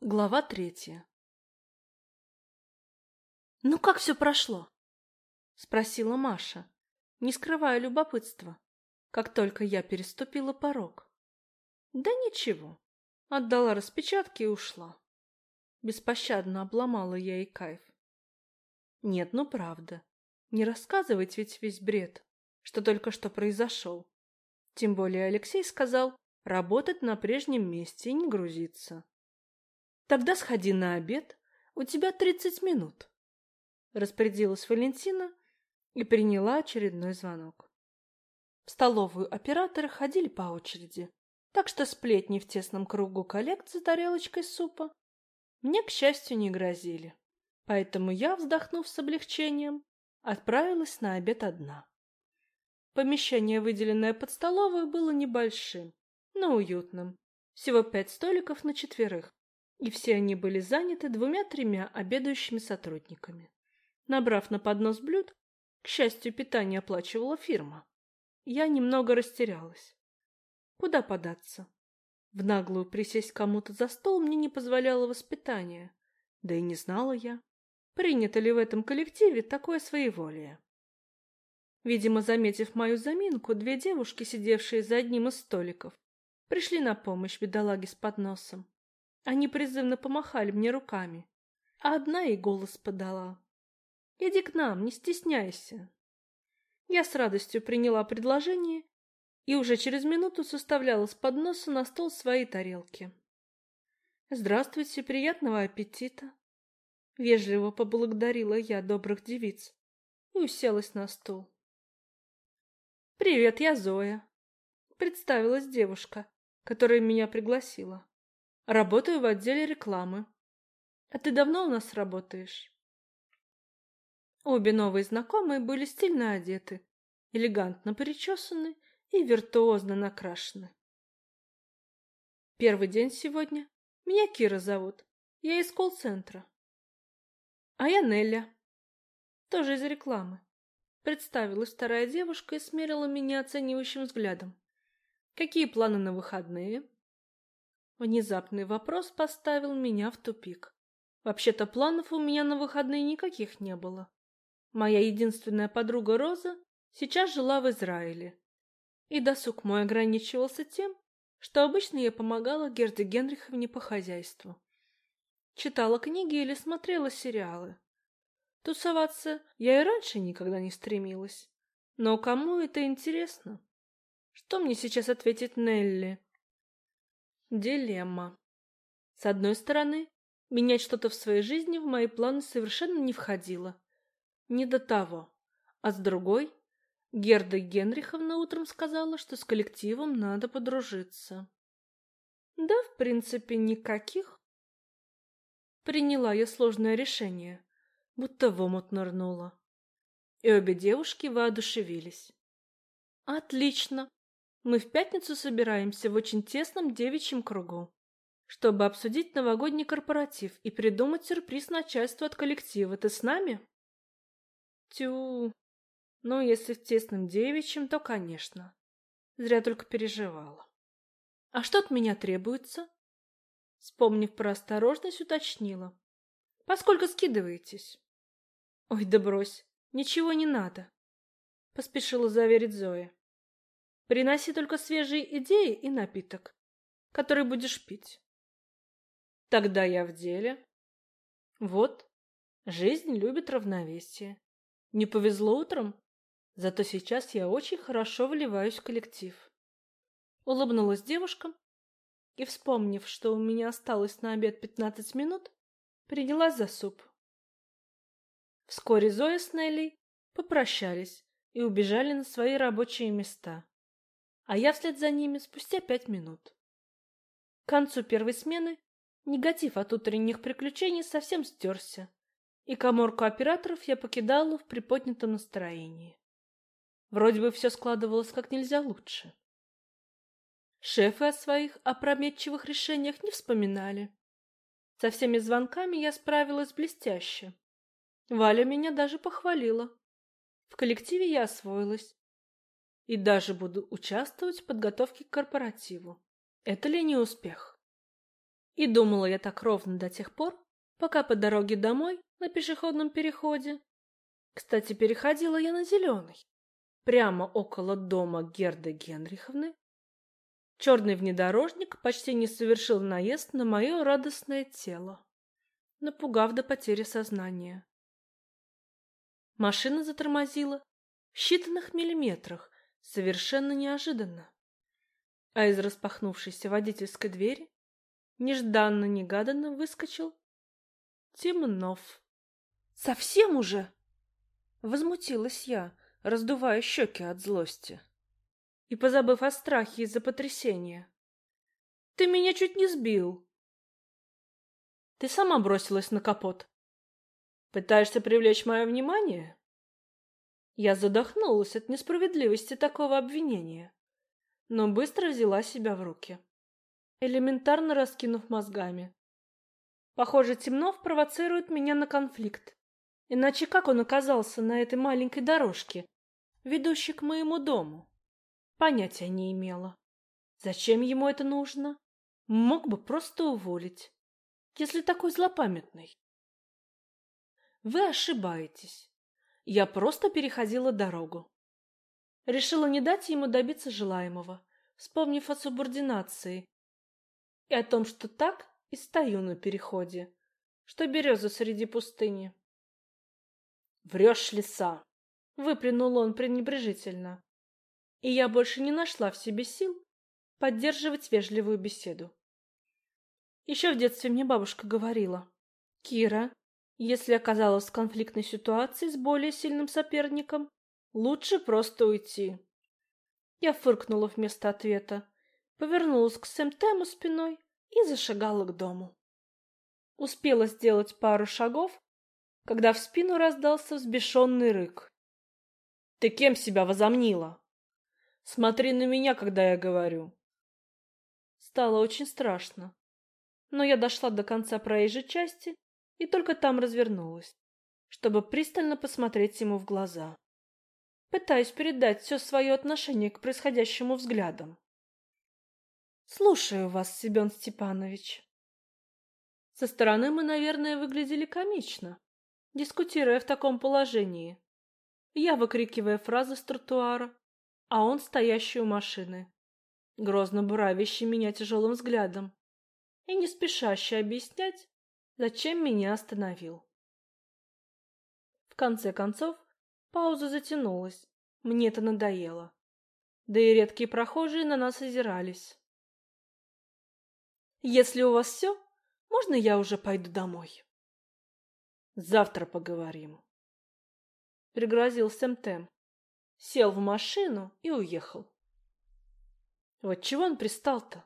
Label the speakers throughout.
Speaker 1: Глава третья «Ну как все прошло?» — спросила Маша, не скрывая любопытства, как только я переступила порог. «Да ничего», — отдала распечатки и ушла. Беспощадно обломала я ей кайф. Нет, ну правда, не рассказывать ведь весь бред, что только что произошел. Тем более Алексей сказал работать на прежнем месте и не грузиться. Тогда сходи на обед, у тебя тридцать минут. Распорядилась Валентина и приняла очередной звонок. В столовую операторы ходили по очереди, так что сплетни в тесном кругу коллег за тарелочкой супа мне, к счастью, не грозили. Поэтому я, вздохнув с облегчением, отправилась на обед одна. Помещение, выделенное под столовую, было небольшим, но уютным. Всего пять столиков на четверых и все они были заняты двумя-тремя обедающими сотрудниками. Набрав на поднос блюд, к счастью, питание оплачивала фирма. Я немного растерялась. Куда податься? В наглую присесть кому-то за стол мне не позволяло воспитание, да и не знала я, принято ли в этом коллективе такое своеволие. Видимо, заметив мою заминку, две девушки, сидевшие за одним из столиков, пришли на помощь бедолаге с подносом. Они призывно помахали мне руками, а одна ей голос подала. «Иди к нам, не стесняйся». Я с радостью приняла предложение и уже через минуту составляла с подноса на стол свои тарелки. «Здравствуйте, приятного аппетита!» Вежливо поблагодарила я добрых девиц и уселась на стул. «Привет, я Зоя», — представилась девушка, которая меня пригласила. Работаю в отделе рекламы. А ты давно у нас работаешь? Обе новые знакомые были стильно одеты, элегантно причесаны и виртуозно накрашены. Первый день сегодня. Меня Кира зовут. Я из колл-центра. А я Нелля. Тоже из рекламы. Представилась вторая девушка и смерила меня оценивающим взглядом. Какие планы на выходные? Внезапный вопрос поставил меня в тупик. Вообще-то планов у меня на выходные никаких не было. Моя единственная подруга Роза сейчас жила в Израиле. И досуг мой ограничивался тем, что обычно я помогала Герде Генриховне по хозяйству. Читала книги или смотрела сериалы. Тусоваться я и раньше никогда не стремилась. Но кому это интересно? Что мне сейчас ответит Нелли? Дилемма. С одной стороны, менять что-то в своей жизни в мои планы совершенно не входило. Не до того. А с другой, Герда Генриховна утром сказала, что с коллективом надо подружиться. Да, в принципе, никаких. Приняла я сложное решение, будто в омут нырнула. И обе девушки воодушевились. Отлично, мы в пятницу собираемся в очень тесном девичьем кругу, чтобы обсудить новогодний корпоратив и придумать сюрприз начальству от коллектива. Ты с нами? Тю. Ну, если в тесном девичьем, то, конечно. Зря только переживала. А что от меня требуется? Вспомнив про осторожность, уточнила. Поскольку скидываетесь? Ой, да брось, ничего не надо. Поспешила заверить Зоя. Приноси только свежие идеи и напиток, который будешь пить. Тогда я в деле. Вот, жизнь любит равновесие. Не повезло утром, зато сейчас я очень хорошо вливаюсь в коллектив. Улыбнулась девушка и, вспомнив, что у меня осталось на обед пятнадцать минут, принялась за суп. Вскоре Зоя с Неллей попрощались и убежали на свои рабочие места а я вслед за ними спустя пять минут. К концу первой смены негатив от утренних приключений совсем стерся, и коморку операторов я покидала в приподнятом настроении. Вроде бы все складывалось как нельзя лучше. Шефы о своих опрометчивых решениях не вспоминали. Со всеми звонками я справилась блестяще. Валя меня даже похвалила. В коллективе я освоилась, и даже буду участвовать в подготовке к корпоративу. Это ли не успех? И думала я так ровно до тех пор, пока по дороге домой на пешеходном переходе. Кстати, переходила я на зеленый. Прямо около дома Герды Генриховны черный внедорожник почти не совершил наезд на мое радостное тело, напугав до потери сознания. Машина затормозила в считанных миллиметрах, совершенно неожиданно. А из распахнувшейся водительской двери нежданно-негаданно выскочил Темнов. «Совсем уже?» Возмутилась я, раздувая щеки от злости и позабыв о страхе из-за потрясения. «Ты меня чуть не сбил!» «Ты сама бросилась на капот. Пытаешься привлечь мое внимание?» Я задохнулась от несправедливости такого обвинения, но быстро взяла себя в руки, элементарно раскинув мозгами. Похоже, Темнов провоцирует меня на конфликт. Иначе как он оказался на этой маленькой дорожке, ведущей к моему дому? Понятия не имела. Зачем ему это нужно? Мог бы просто уволить, если такой злопамятный. Вы ошибаетесь. Я просто переходила дорогу. Решила не дать ему добиться желаемого, вспомнив о субординации и о том, что так и стою на переходе, что береза среди пустыни. Врешь, лиса! Выплюнул он пренебрежительно. И я больше не нашла в себе сил поддерживать вежливую беседу. Еще в детстве мне бабушка говорила, «Кира, если оказалась в конфликтной ситуации с более сильным соперником, лучше просто уйти». Я фыркнула вместо ответа, повернулась к Сэмтему спиной и зашагала к дому. Успела сделать пару шагов, когда в спину раздался взбешенный рык. «Ты кем себя возомнила? Смотри на меня, когда я говорю!» Стало очень страшно, но я дошла до конца проезжей части и только там развернулась, чтобы пристально посмотреть ему в глаза. Пытаюсь передать все свое отношение к происходящему взглядам. «Слушаю вас, Семен Степанович». Со стороны мы, наверное, выглядели комично, дискутируя в таком положении. Я выкрикивая фразы с тротуара, а он стоящий у машины, грозно буравящий меня тяжелым взглядом и не спешащий объяснять, зачем меня остановил. В конце концов, пауза затянулась, мне это надоело. Да и редкие прохожие на нас озирались. «Если у вас все, можно я уже пойду домой?» Завтра поговорим. Пригрозил Сэмтем. Сел в машину и уехал. Вот чего он пристал-то?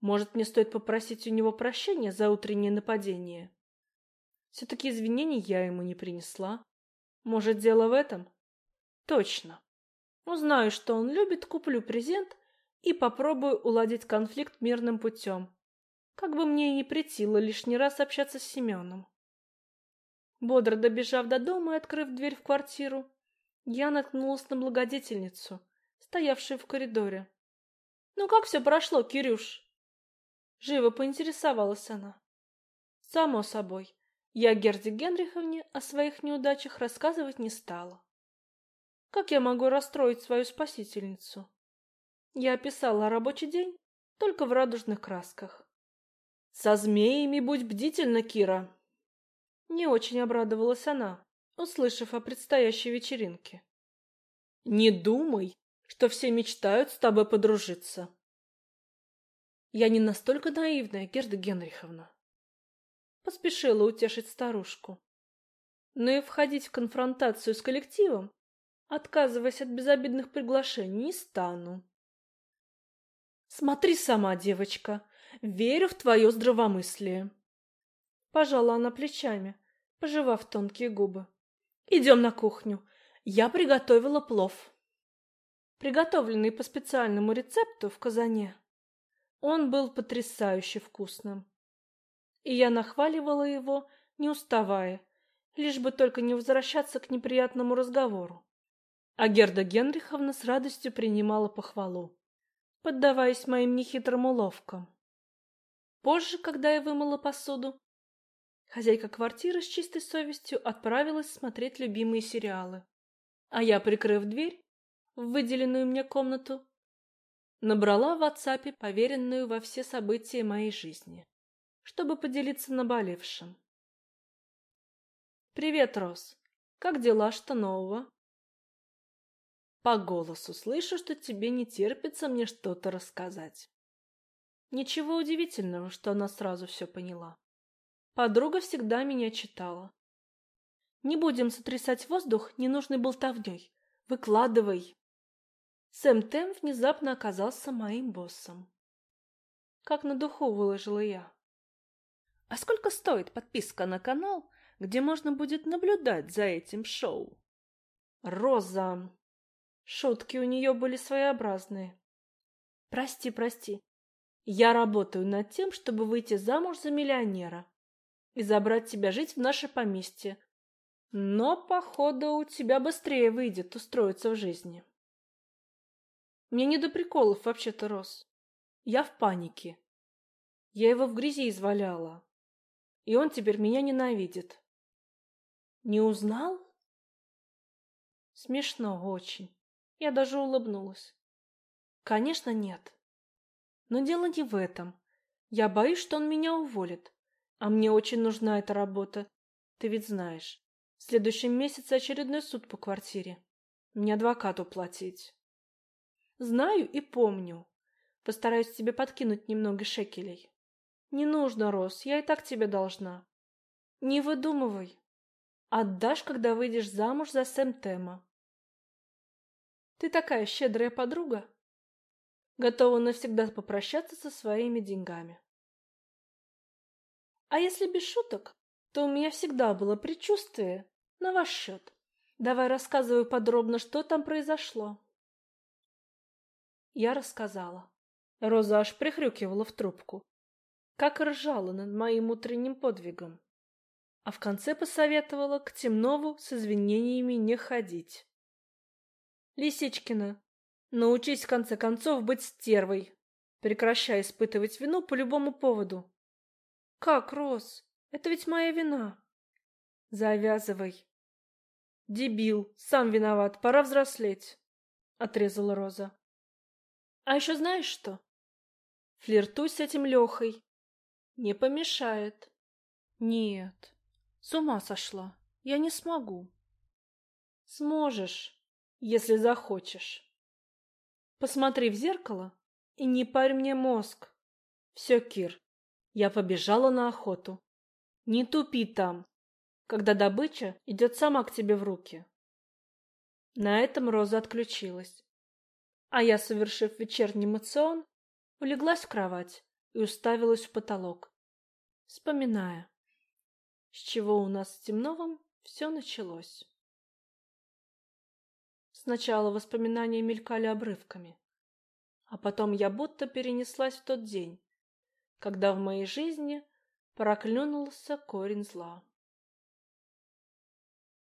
Speaker 1: Может, мне стоит попросить у него прощения за утреннее нападение? Все-таки извинений я ему не принесла. Может, дело в этом? Точно. Узнаю, что он любит, куплю презент и попробую уладить конфликт мирным путем. Как бы мне и не претило лишний раз общаться с Семеном. Бодро добежав до дома и открыв дверь в квартиру, я наткнулась на благодетельницу, стоявшую в коридоре. «Ну как все прошло, Кирюш?» Живо поинтересовалась она. «Само собой, я Герде Генриховне о своих неудачах рассказывать не стала. Как я могу расстроить свою спасительницу?» Я описала рабочий день только в радужных красках. «Со змеями будь бдительна, Кира!» Не очень обрадовалась она, услышав о предстоящей вечеринке. «Не думай, что все мечтают с тобой подружиться». «Я не настолько наивная, Герда Генриховна». Поспешила утешить старушку. Но и входить в конфронтацию с коллективом, отказываясь от безобидных приглашений, не стану. «Смотри сама, девочка, верю в твое здравомыслие». Пожала она плечами, пожевав тонкие губы. «Идем на кухню. Я приготовила плов». Приготовленный по специальному рецепту в казане. Он был потрясающе вкусным. И я нахваливала его, не уставая, лишь бы только не возвращаться к неприятному разговору. А Герда Генриховна с радостью принимала похвалу, поддаваясь моим нехитрым уловкам. Позже, когда я вымыла посуду, хозяйка квартиры с чистой совестью отправилась смотреть любимые сериалы. А я, прикрыв дверь в выделенную мне комнату, набрала в WhatsApp поверенную во все события моей жизни, чтобы поделиться наболевшим. «Привет, Рос. Как дела? Что нового?» «По голосу слышу, что тебе не терпится мне что-то рассказать». Ничего удивительного, что она сразу все поняла. Подруга всегда меня читала. Не будем сотрясать воздух ненужной болтовней. Выкладывай. Сэм Тэм внезапно оказался моим боссом. Как на духу выложила я. А сколько стоит подписка на канал, где можно будет наблюдать за этим шоу? Роза. Шутки у нее были своеобразные. Прости, прости. Я работаю над тем, чтобы выйти замуж за миллионера и забрать тебя жить в наше поместье. Но, походу, у тебя быстрее выйдет устроиться в жизни. Мне не до приколов вообще-то, Рос. Я в панике. Я его в грязи изваляла. И он теперь меня ненавидит. Не узнал? Смешно очень. Я даже улыбнулась. Конечно, нет. Но дело не в этом. Я боюсь, что он меня уволит. А мне очень нужна эта работа. Ты ведь знаешь. В следующем месяце очередной суд по квартире. Мне адвокату платить. Знаю и помню. Постараюсь тебе подкинуть немного шекелей. Не нужно, Рос, я и так тебе должна. Не выдумывай. Отдашь, когда выйдешь замуж за Сэм Тема. Ты такая щедрая подруга готова навсегда попрощаться со своими деньгами. А если без шуток, то у меня всегда было предчувствие на ваш счет. Давай рассказывай подробно, что там произошло. Я рассказала. Роза аж прихрюкивала в трубку, как ржала над моим утренним подвигом. А в конце посоветовала к Темнову с извинениями не ходить. Лисичкина, Научись, в конце концов, быть стервой. Прекращай испытывать вину по любому поводу. Как, Рос? Это ведь моя вина. Завязывай. Дебил, сам виноват, пора взрослеть, отрезала Роза. А еще знаешь что? Флиртуй с этим Лехой. Не помешает. Нет, с ума сошла. Я не смогу. Сможешь, если захочешь. Посмотри в зеркало и не парь мне мозг. Все, Кир, я побежала на охоту. Не тупи там, когда добыча идет сама к тебе в руки. На этом Роза отключилась. А я, совершив вечерний мацион, улеглась в кровать и уставилась в потолок, вспоминая, с чего у нас с Темновым все началось. Сначала воспоминания мелькали обрывками, а потом я будто перенеслась в тот день, когда в моей жизни проклюнулся корень зла.